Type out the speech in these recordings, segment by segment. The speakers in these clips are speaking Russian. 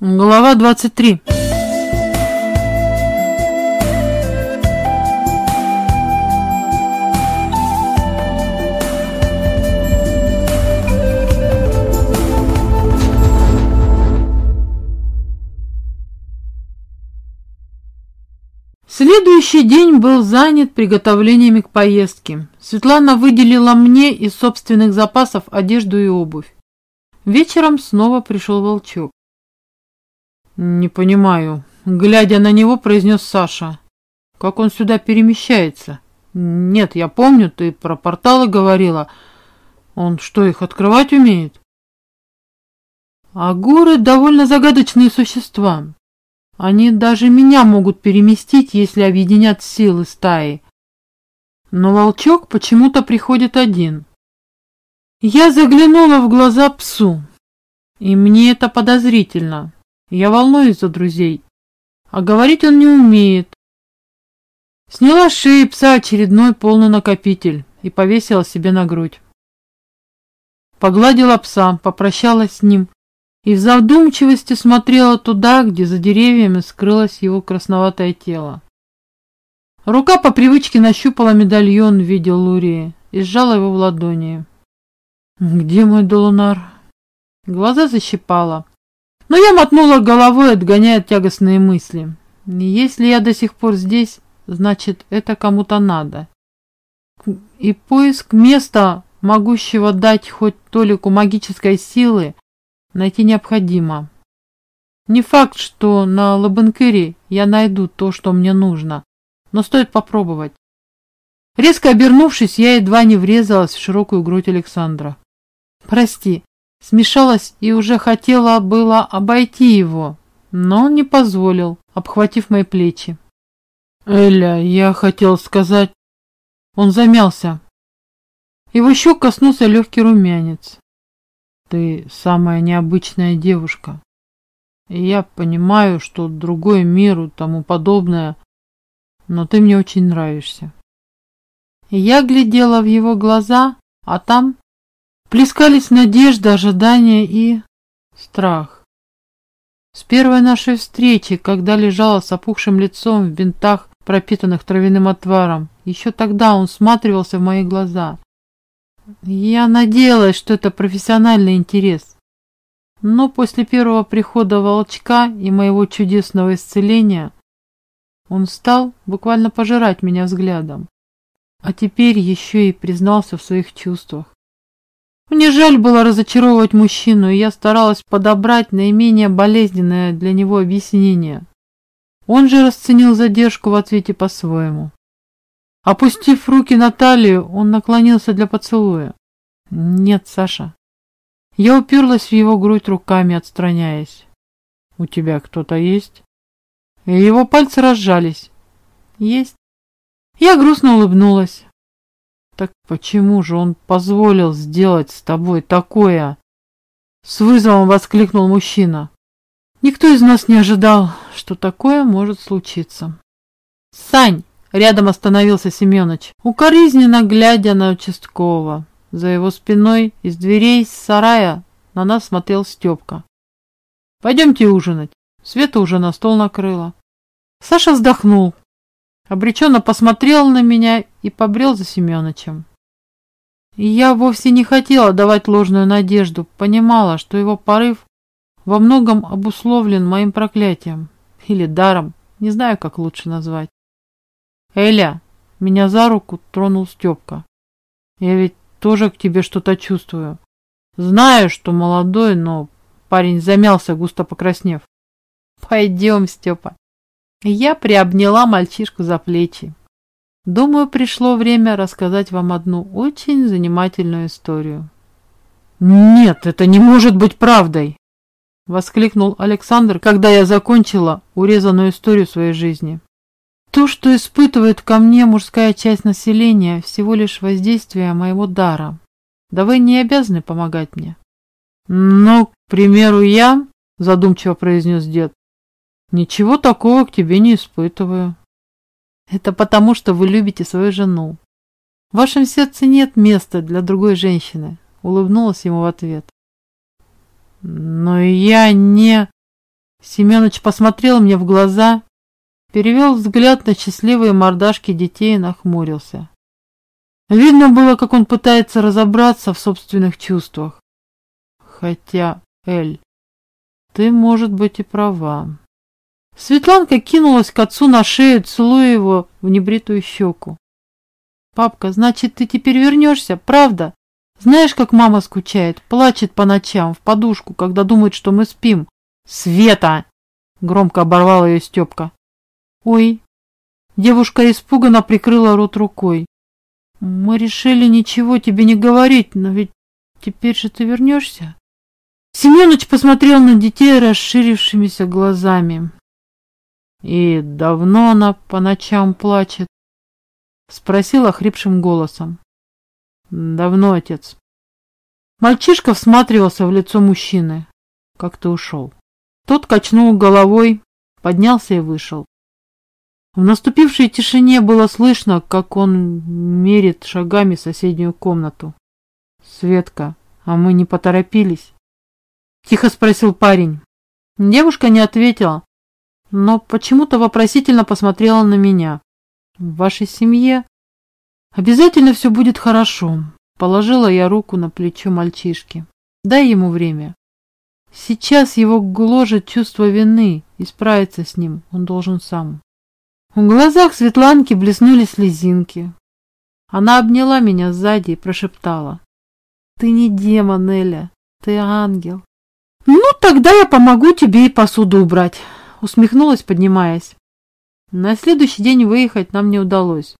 Глава 23 Следующий день был занят приготовлениями к поездке. Светлана выделила мне из собственных запасов одежду и обувь. Вечером снова пришел волчок. «Не понимаю», — глядя на него, произнес Саша. «Как он сюда перемещается?» «Нет, я помню, ты про порталы говорила. Он что, их открывать умеет?» А горы довольно загадочные существа. Они даже меня могут переместить, если объединят силы стаи. Но волчок почему-то приходит один. Я заглянула в глаза псу, и мне это подозрительно. Я волнуюсь за друзей, а говорить он не умеет. Сняла с шеи пса очередной полный накопитель и повесила себе на грудь. Погладила пса, попрощалась с ним и в задумчивости смотрела туда, где за деревьями скрылось его красноватое тело. Рука по привычке нащупала медальон в виде лурии и сжала его в ладони. «Где мой долунар?» Глаза защипала. Но я мотнула головой, отгоняя тягостные мысли. Если я до сих пор здесь, значит, это кому-то надо. И поиск места, могущего дать хоть толику магической силы, найти необходимо. Не факт, что на Лабенкыре я найду то, что мне нужно, но стоит попробовать. Резко обернувшись, я едва не врезалась в широкую грудь Александра. «Прости», смешалась и уже хотела было обойти его, но он не позволил, обхватив мои плечи. «Эля, я хотел сказать...» Он замялся. Его щек коснулся легкий румянец. Ты самая необычная девушка. Я понимаю, что другой мир и тому подобное, но ты мне очень нравишься. Я глядела в его глаза, а там плескались надежда, ожидание и страх. С первой нашей встречи, когда лежала с опухшим лицом в бинтах, пропитанных травяным отваром, еще тогда он всматривался в мои глаза. Я надеялась, что это профессиональный интерес. Но после первого прихода волчка и моего чудесного исцеления он стал буквально пожирать меня взглядом. А теперь еще и признался в своих чувствах. Мне жаль было разочаровывать мужчину, и я старалась подобрать наименее болезненное для него объяснение. Он же расценил задержку в ответе по-своему. Опустив руки на талию, он наклонился для поцелуя. «Нет, Саша». Я уперлась в его грудь руками, отстраняясь. «У тебя кто-то есть?» и Его пальцы разжались. «Есть». Я грустно улыбнулась. «Так почему же он позволил сделать с тобой такое?» С вызовом воскликнул мужчина. Никто из нас не ожидал, что такое может случиться. «Сань!» Рядом остановился Семенович, укоризненно глядя на участкового. За его спиной из дверей сарая на нас смотрел Степка. «Пойдемте ужинать». Света уже на стол накрыла. Саша вздохнул, обреченно посмотрел на меня и побрел за Семеновичем. я вовсе не хотела давать ложную надежду, понимала, что его порыв во многом обусловлен моим проклятием или даром, не знаю, как лучше назвать. Эля, меня за руку тронул Степка. Я ведь тоже к тебе что-то чувствую. Знаю, что молодой, но парень замялся, густо покраснев. Пойдем, Степа. Я приобняла мальчишку за плечи. Думаю, пришло время рассказать вам одну очень занимательную историю. Нет, это не может быть правдой! Воскликнул Александр, когда я закончила урезанную историю своей жизни. То, что испытывает ко мне мужская часть населения, всего лишь воздействие моего дара. Да вы не обязаны помогать мне. Но, к примеру, я, задумчиво произнес дед, ничего такого к тебе не испытываю. Это потому, что вы любите свою жену. В вашем сердце нет места для другой женщины, улыбнулась ему в ответ. Но я не... Семенович посмотрел мне в глаза, перевел взгляд на счастливые мордашки детей и нахмурился. Видно было, как он пытается разобраться в собственных чувствах. Хотя, Эль, ты, может быть, и права. Светланка кинулась к отцу на шею, целуя его в небритую щеку. «Папка, значит, ты теперь вернешься, правда? Знаешь, как мама скучает, плачет по ночам, в подушку, когда думает, что мы спим?» «Света!» — громко оборвал ее Степка. «Ой!» Девушка испуганно прикрыла рот рукой. «Мы решили ничего тебе не говорить, но ведь теперь же ты вернешься?» Семенович посмотрел на детей расширившимися глазами. «И давно она по ночам плачет?» Спросил охрипшим голосом. «Давно, отец». Мальчишка всматривался в лицо мужчины. «Как ты ушел?» Тот качнул головой, поднялся и вышел. В наступившей тишине было слышно, как он мерит шагами соседнюю комнату. «Светка, а мы не поторопились?» Тихо спросил парень. Девушка не ответила, но почему-то вопросительно посмотрела на меня. «В вашей семье обязательно все будет хорошо», Положила я руку на плечо мальчишки. «Дай ему время. Сейчас его гложет чувство вины, и справиться с ним он должен сам». В глазах Светланки блеснули слезинки. Она обняла меня сзади и прошептала. «Ты не демон, Эля, ты ангел». «Ну, тогда я помогу тебе и посуду убрать», усмехнулась, поднимаясь. На следующий день выехать нам не удалось.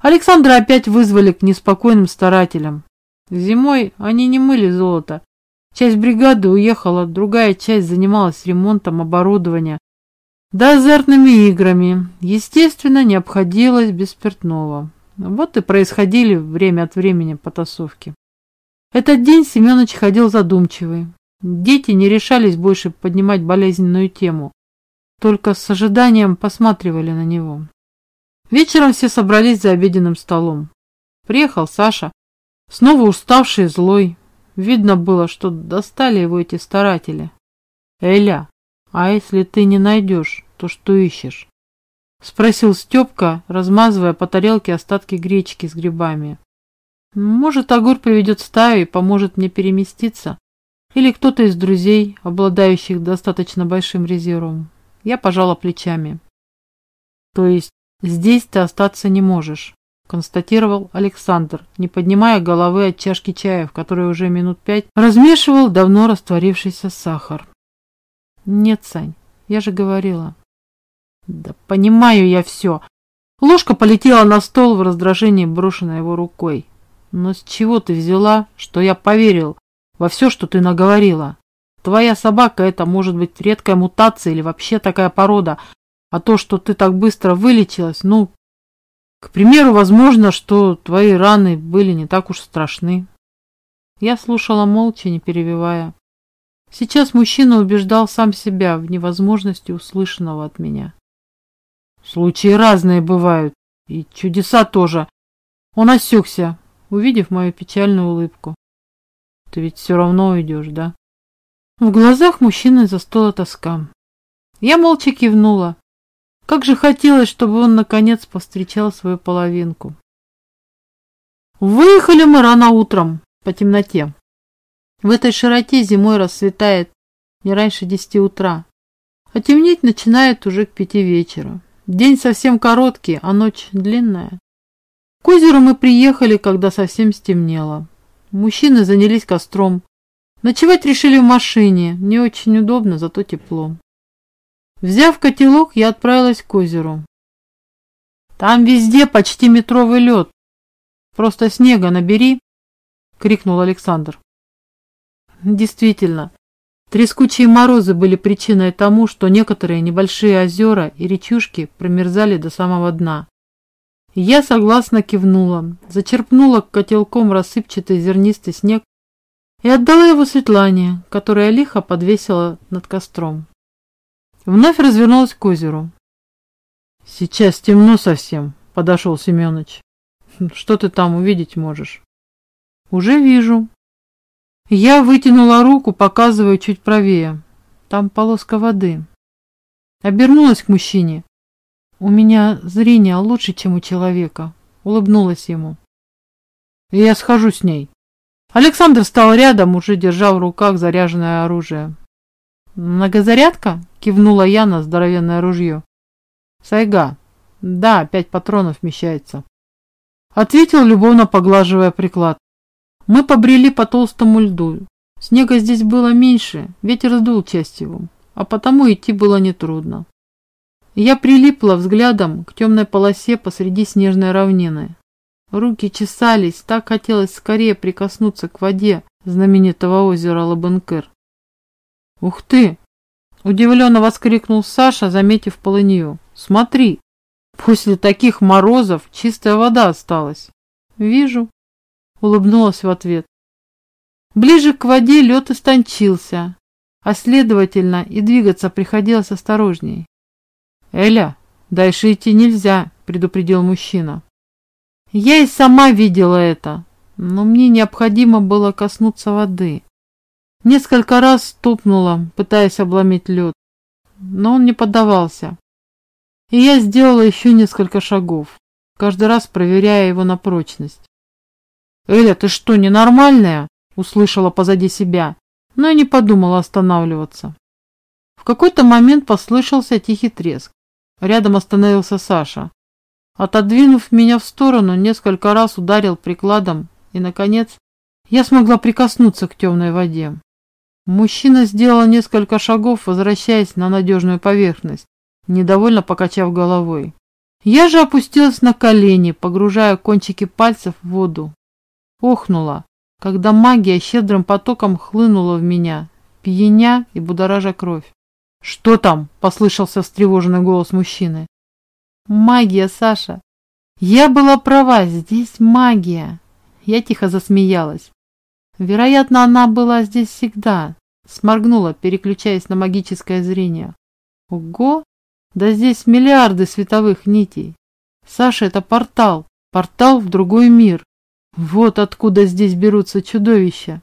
Александра опять вызвали к неспокойным старателям. Зимой они не мыли золото. Часть бригады уехала, другая часть занималась ремонтом оборудования, да азартными играми, естественно, не обходилось без спиртного. Вот и происходили время от времени потасовки. Этот день Семенович ходил задумчивый. Дети не решались больше поднимать болезненную тему, только с ожиданием посматривали на него. Вечером все собрались за обеденным столом. Приехал Саша, снова уставший и злой. Видно было, что достали его эти старатели. «Эля, а если ты не найдешь, то что ищешь?» Спросил Степка, размазывая по тарелке остатки гречки с грибами. «Может, Огур приведет стаю и поможет мне переместиться? Или кто-то из друзей, обладающих достаточно большим резервом?» Я пожала плечами. «То есть здесь ты остаться не можешь?» констатировал Александр, не поднимая головы от чашки чая, в которой уже минут пять размешивал давно растворившийся сахар. «Нет, Сань, я же говорила». «Да понимаю я все». Ложка полетела на стол в раздражении, брошенной его рукой. «Но с чего ты взяла, что я поверил во все, что ты наговорила? Твоя собака это может быть редкая мутация или вообще такая порода, а то, что ты так быстро вылечилась, ну, к примеру, возможно, что твои раны были не так уж страшны. Я слушала молча, не перебивая. Сейчас мужчина убеждал сам себя в невозможности услышанного от меня. Случаи разные бывают, и чудеса тоже. Он осекся, увидев мою печальную улыбку. Ты ведь все равно уйдешь, да? В глазах мужчины застыла тоска. Я молча кивнула. Как же хотелось, чтобы он наконец повстречал свою половинку. Выехали мы рано утром, по темноте. В этой широте зимой рассветает не раньше десяти утра, а темнеть начинает уже к пяти вечера. День совсем короткий, а ночь длинная. К озеру мы приехали, когда совсем стемнело. Мужчины занялись костром. Ночевать решили в машине, не очень удобно, зато тепло. Взяв котелок, я отправилась к озеру. Там везде почти метровый лед. Просто снега набери, крикнул Александр. Действительно, трескучие морозы были причиной тому, что некоторые небольшие озера и речушки промерзали до самого дна. Я согласно кивнула, зачерпнула котелком рассыпчатый зернистый снег и отдала его Светлане, которая лихо подвесила над костром. Вновь развернулась к озеру. «Сейчас темно совсем», — подошел Семенович. «Что ты там увидеть можешь?» «Уже вижу». Я вытянула руку, показывая чуть правее. Там полоска воды. Обернулась к мужчине. У меня зрение лучше, чем у человека. Улыбнулась ему. Я схожу с ней. Александр стал рядом, уже держа в руках заряженное оружие. «Многозарядка?» – кивнула я на здоровенное ружье. «Сайга. Да, пять патронов вмещается». Ответил, любовно поглаживая приклад. Мы побрели по толстому льду. Снега здесь было меньше, ветер сдул часть его, а потому идти было нетрудно. Я прилипла взглядом к темной полосе посреди снежной равнины. Руки чесались, так хотелось скорее прикоснуться к воде знаменитого озера Лабенкер. «Ух ты!» – удивленно воскликнул Саша, заметив полынью. «Смотри, после таких морозов чистая вода осталась». «Вижу», – улыбнулась в ответ. Ближе к воде лед истончился, а следовательно и двигаться приходилось осторожней. «Эля, дальше идти нельзя», – предупредил мужчина. Я и сама видела это, но мне необходимо было коснуться воды. Несколько раз топнула, пытаясь обломить лед, но он не поддавался. И я сделала еще несколько шагов, каждый раз проверяя его на прочность. «Эля, ты что, ненормальная?» услышала позади себя, но и не подумала останавливаться. В какой-то момент послышался тихий треск. Рядом остановился Саша. Отодвинув меня в сторону, несколько раз ударил прикладом, и, наконец, я смогла прикоснуться к темной воде. Мужчина сделал несколько шагов, возвращаясь на надежную поверхность, недовольно покачав головой. Я же опустилась на колени, погружая кончики пальцев в воду. Охнула, когда магия щедрым потоком хлынула в меня, пьяня и будоража кровь. «Что там?» – послышался встревоженный голос мужчины. «Магия, Саша! Я была права, здесь магия!» Я тихо засмеялась. Вероятно, она была здесь всегда. Сморгнула, переключаясь на магическое зрение. Ого! Да здесь миллиарды световых нитей. Саша, это портал. Портал в другой мир. Вот откуда здесь берутся чудовища.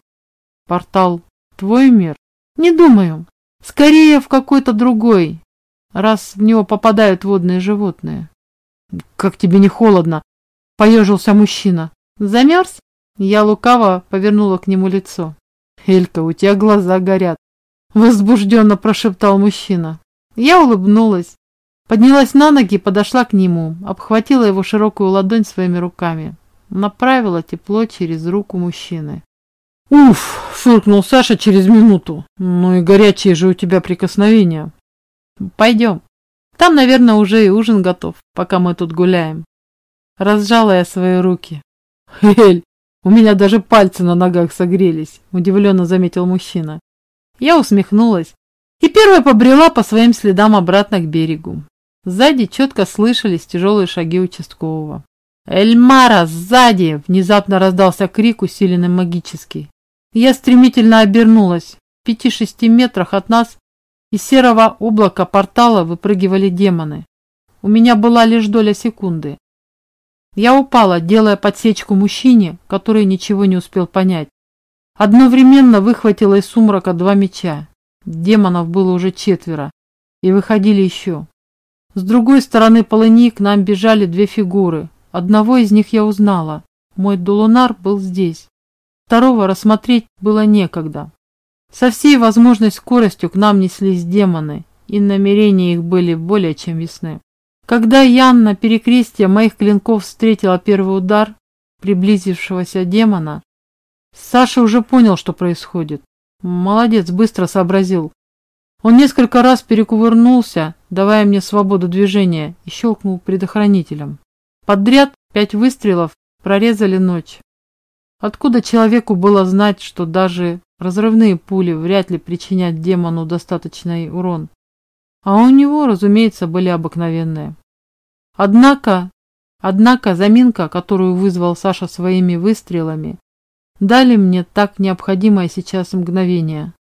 Портал твой мир? Не думаю. Скорее в какой-то другой, раз в него попадают водные животные. Как тебе не холодно? Поежился мужчина. Замерз? Я лукаво повернула к нему лицо. «Элька, у тебя глаза горят!» Возбужденно прошептал мужчина. Я улыбнулась, поднялась на ноги и подошла к нему, обхватила его широкую ладонь своими руками, направила тепло через руку мужчины. «Уф!» – фыркнул Саша через минуту. «Ну и горячие же у тебя прикосновения!» «Пойдем. Там, наверное, уже и ужин готов, пока мы тут гуляем». Разжала я свои руки. «Эль, у меня даже пальцы на ногах согрелись, удивленно заметил мужчина. Я усмехнулась и первая побрела по своим следам обратно к берегу. Сзади четко слышались тяжелые шаги участкового. «Эльмара, сзади!» – внезапно раздался крик, усиленный магически. Я стремительно обернулась. В пяти-шести метрах от нас из серого облака портала выпрыгивали демоны. У меня была лишь доля секунды. Я упала, делая подсечку мужчине, который ничего не успел понять. Одновременно выхватила из сумрака два меча. Демонов было уже четверо, и выходили еще. С другой стороны полыни к нам бежали две фигуры. Одного из них я узнала. Мой дулунар был здесь. Второго рассмотреть было некогда. Со всей возможной скоростью к нам неслись демоны, и намерения их были более чем ясны. Когда Ян на перекрестие моих клинков встретила первый удар приблизившегося демона, Саша уже понял, что происходит. Молодец, быстро сообразил. Он несколько раз перекувырнулся, давая мне свободу движения, и щелкнул предохранителем. Подряд пять выстрелов прорезали ночь. Откуда человеку было знать, что даже разрывные пули вряд ли причинят демону достаточный урон? а у него, разумеется, были обыкновенные. Однако, однако заминка, которую вызвал Саша своими выстрелами, дали мне так необходимое сейчас мгновение.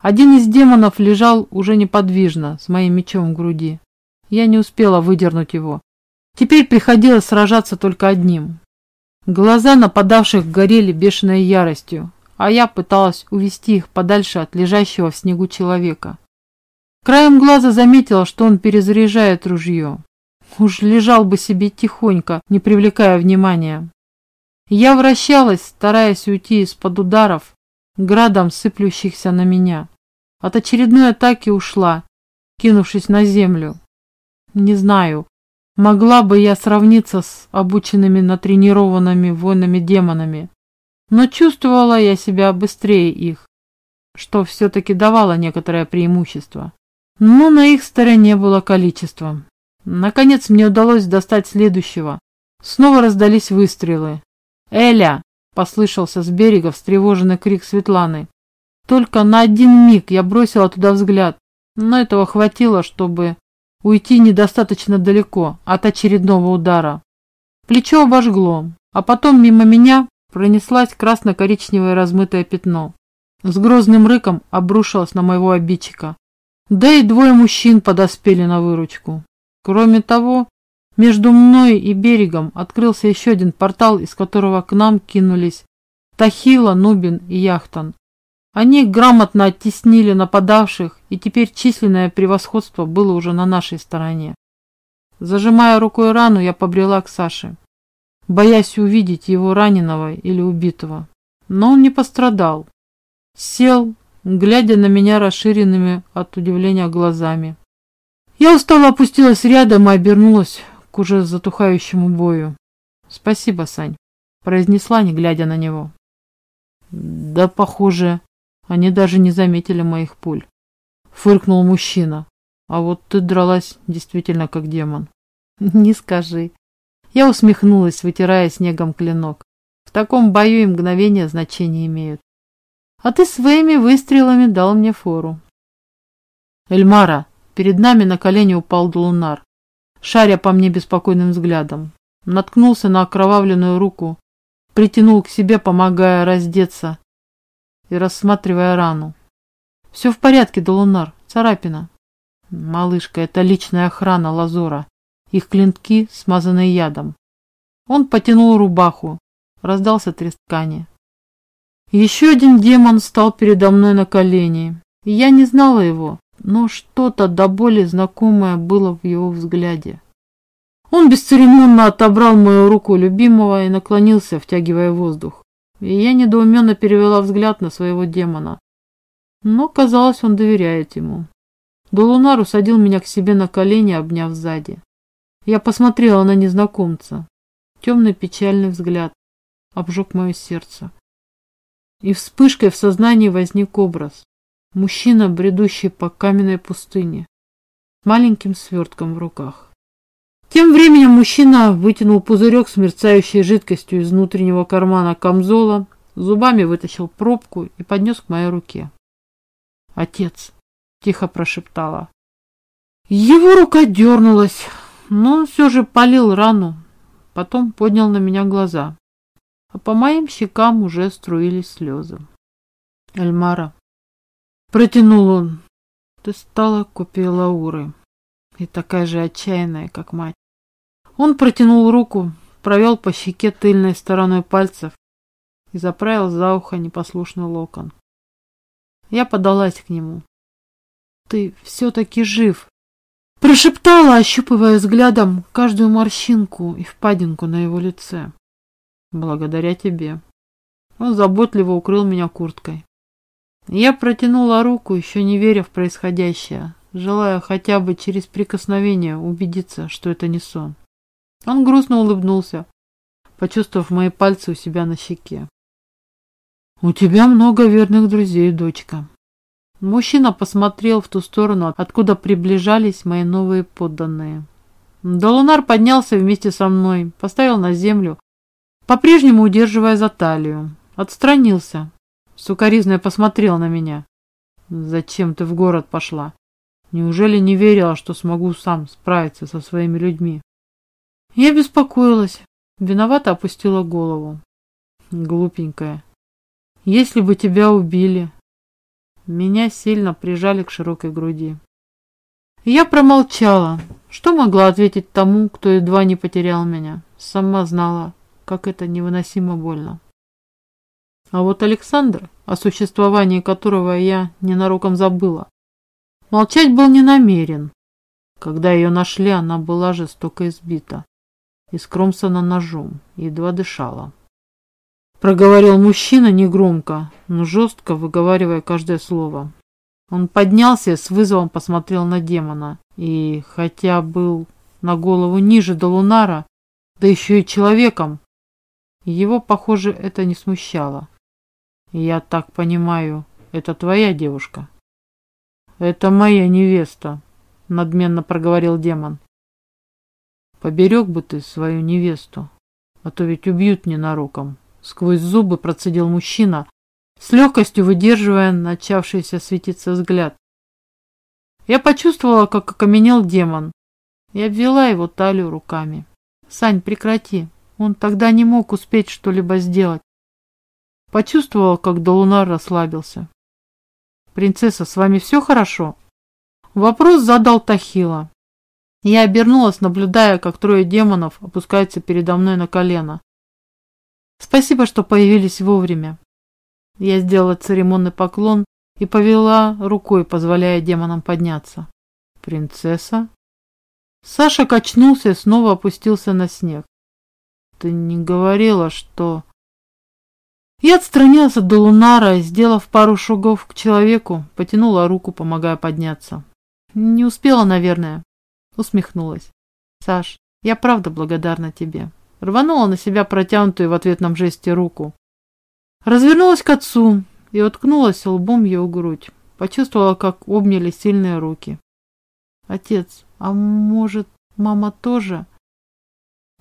Один из демонов лежал уже неподвижно, с моим мечом в груди. Я не успела выдернуть его. Теперь приходилось сражаться только одним. Глаза нападавших горели бешеной яростью, а я пыталась увести их подальше от лежащего в снегу человека. Краем глаза заметила, что он перезаряжает ружье. Уж лежал бы себе тихонько, не привлекая внимания. Я вращалась, стараясь уйти из-под ударов, градом сыплющихся на меня. От очередной атаки ушла, кинувшись на землю. Не знаю, могла бы я сравниться с обученными натренированными воинами-демонами, но чувствовала я себя быстрее их, что все-таки давало некоторое преимущество. Но на их стороне было количество. Наконец мне удалось достать следующего. Снова раздались выстрелы. «Эля!» – послышался с берега встревоженный крик Светланы. Только на один миг я бросила туда взгляд, но этого хватило, чтобы уйти недостаточно далеко от очередного удара. Плечо обожгло, а потом мимо меня пронеслась красно-коричневое размытое пятно. С грозным рыком обрушилось на моего обидчика. Да и двое мужчин подоспели на выручку. Кроме того, между мной и берегом открылся еще один портал, из которого к нам кинулись Тахила, Нубин и Яхтан. Они грамотно оттеснили нападавших, и теперь численное превосходство было уже на нашей стороне. Зажимая рукой рану, я побрела к Саше, боясь увидеть его раненого или убитого. Но он не пострадал. Сел, глядя на меня расширенными от удивления глазами. Я устало опустилась рядом и обернулась к уже затухающему бою. «Спасибо, Сань», — произнесла, не глядя на него. «Да, похоже, они даже не заметили моих пуль», — фыркнул мужчина. «А вот ты дралась действительно как демон». «Не скажи». Я усмехнулась, вытирая снегом клинок. В таком бою и мгновения значения имеют а ты своими выстрелами дал мне фору. Эльмара, перед нами на колени упал Долунар, шаря по мне беспокойным взглядом. Наткнулся на окровавленную руку, притянул к себе, помогая раздеться и рассматривая рану. Все в порядке, Долунар, царапина. Малышка, это личная охрана Лазора. Их клинки смазаны ядом. Он потянул рубаху, раздался треск ткани. Еще один демон стал передо мной на колени. Я не знала его, но что-то до боли знакомое было в его взгляде. Он бесцеремонно отобрал мою руку любимого и наклонился, втягивая воздух. И я недоуменно перевела взгляд на своего демона. Но, казалось, он доверяет ему. Долунар усадил меня к себе на колени, обняв сзади. Я посмотрела на незнакомца. Темный печальный взгляд обжег мое сердце. И вспышкой в сознании возник образ. Мужчина, бредущий по каменной пустыне, маленьким свертком в руках. Тем временем мужчина вытянул пузырек с мерцающей жидкостью из внутреннего кармана камзола, зубами вытащил пробку и поднес к моей руке. «Отец!» – тихо прошептала. Его рука дернулась, но он все же полил рану, потом поднял на меня глаза а по моим щекам уже струились слезы. Эльмара. Протянул он. Ты стала копией Лауры. И такая же отчаянная, как мать. Он протянул руку, провел по щеке тыльной стороной пальцев и заправил за ухо непослушный локон. Я подалась к нему. «Ты все-таки жив!» Прошептала, ощупывая взглядом каждую морщинку и впадинку на его лице. Благодаря тебе. Он заботливо укрыл меня курткой. Я протянула руку, еще не веря в происходящее, желая хотя бы через прикосновение убедиться, что это не сон. Он грустно улыбнулся, почувствовав мои пальцы у себя на щеке. «У тебя много верных друзей, дочка». Мужчина посмотрел в ту сторону, откуда приближались мои новые подданные. Долунар поднялся вместе со мной, поставил на землю, по-прежнему удерживая за талию. Отстранился. Сукаризная посмотрел на меня. «Зачем ты в город пошла? Неужели не верила, что смогу сам справиться со своими людьми?» Я беспокоилась. Виновато опустила голову. Глупенькая. Если бы тебя убили. Меня сильно прижали к широкой груди. Я промолчала. Что могла ответить тому, кто едва не потерял меня? Сама знала, как это невыносимо больно. А вот Александр, о существовании которого я ненароком забыла, Молчать был не намерен. Когда ее нашли, она была жестоко избита и скромсана ножом, едва дышала. Проговорил мужчина негромко, но жестко выговаривая каждое слово. Он поднялся с вызовом посмотрел на демона, и, хотя был на голову ниже до Лунара, да еще и человеком, его, похоже, это не смущало. «Я так понимаю, это твоя девушка?» «Это моя невеста», — надменно проговорил демон. «Поберег бы ты свою невесту, а то ведь убьют ненароком», — сквозь зубы процедил мужчина, с легкостью выдерживая начавшийся светиться взгляд. Я почувствовала, как окаменел демон, и обвела его талию руками. «Сань, прекрати, он тогда не мог успеть что-либо сделать». Почувствовала, как Долунар расслабился. «Принцесса, с вами все хорошо?» Вопрос задал Тахила. Я обернулась, наблюдая, как трое демонов опускаются передо мной на колено. «Спасибо, что появились вовремя». Я сделала церемонный поклон и повела рукой, позволяя демонам подняться. «Принцесса?» Саша качнулся и снова опустился на снег. «Ты не говорила, что...» Я отстранилась от Долунара и, сделав пару шагов к человеку, потянула руку, помогая подняться. Не успела, наверное. Усмехнулась. Саш, я правда благодарна тебе. Рванула на себя протянутую в ответном жесте руку. Развернулась к отцу и уткнулась лбом в его грудь. Почувствовала, как обняли сильные руки. Отец, а может, мама тоже?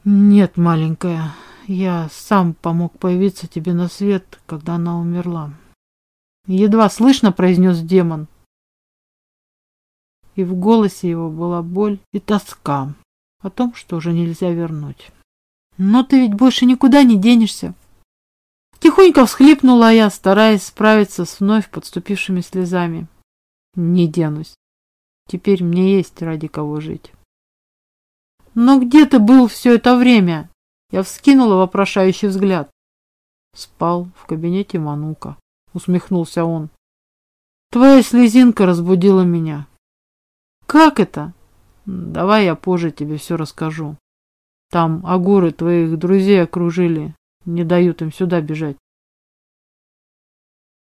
Нет, маленькая, я сам помог появиться тебе на свет, когда она умерла. Едва слышно произнес демон. И в голосе его была боль и тоска о том, что уже нельзя вернуть. Но ты ведь больше никуда не денешься. Тихонько всхлипнула я, стараясь справиться с вновь подступившими слезами. Не денусь. Теперь мне есть ради кого жить. Но где ты был все это время? Я вскинула вопрошающий взгляд. Спал в кабинете Манука. Усмехнулся он. Твоя слезинка разбудила меня. Как это? Давай я позже тебе все расскажу. Там агуры твоих друзей окружили, не дают им сюда бежать.